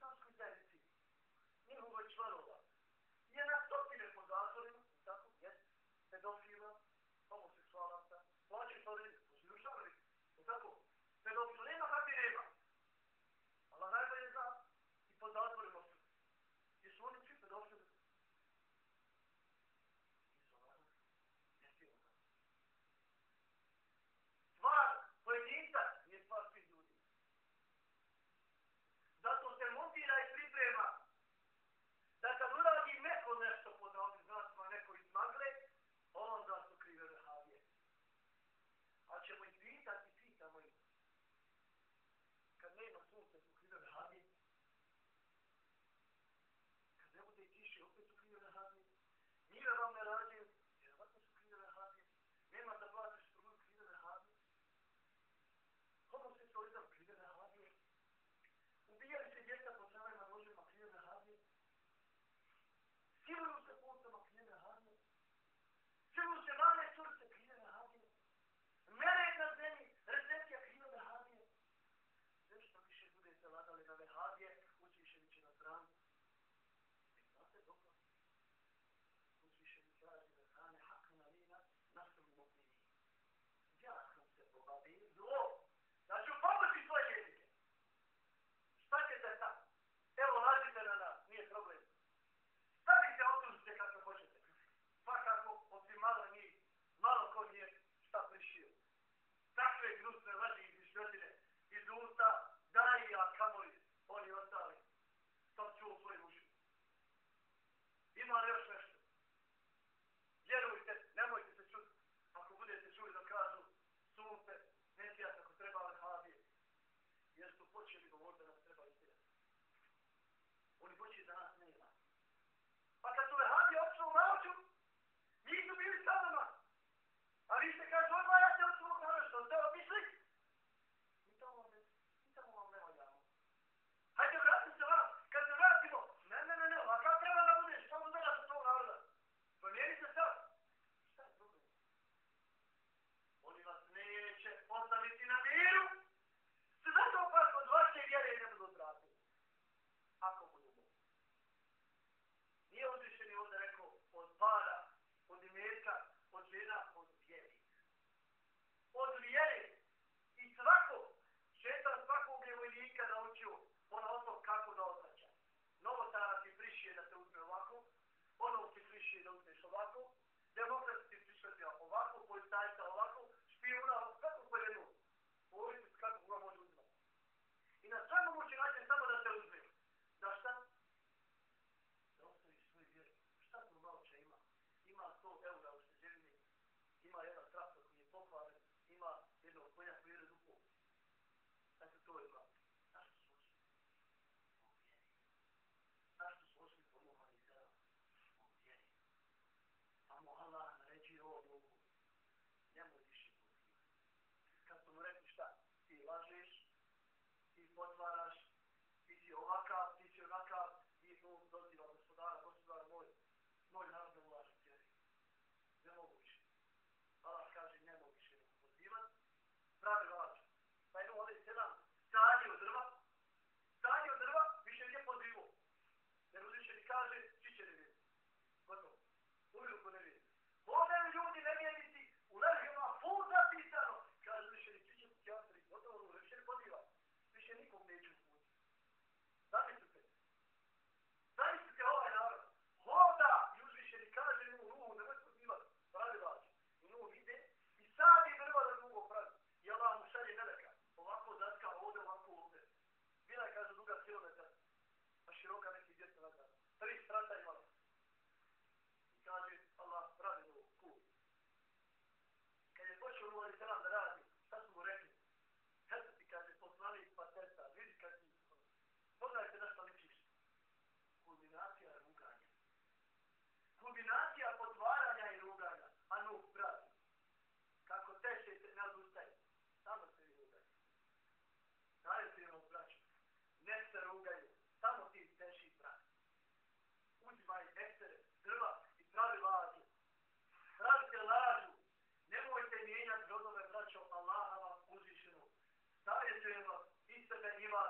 çok güzel. iskreno, isto da ima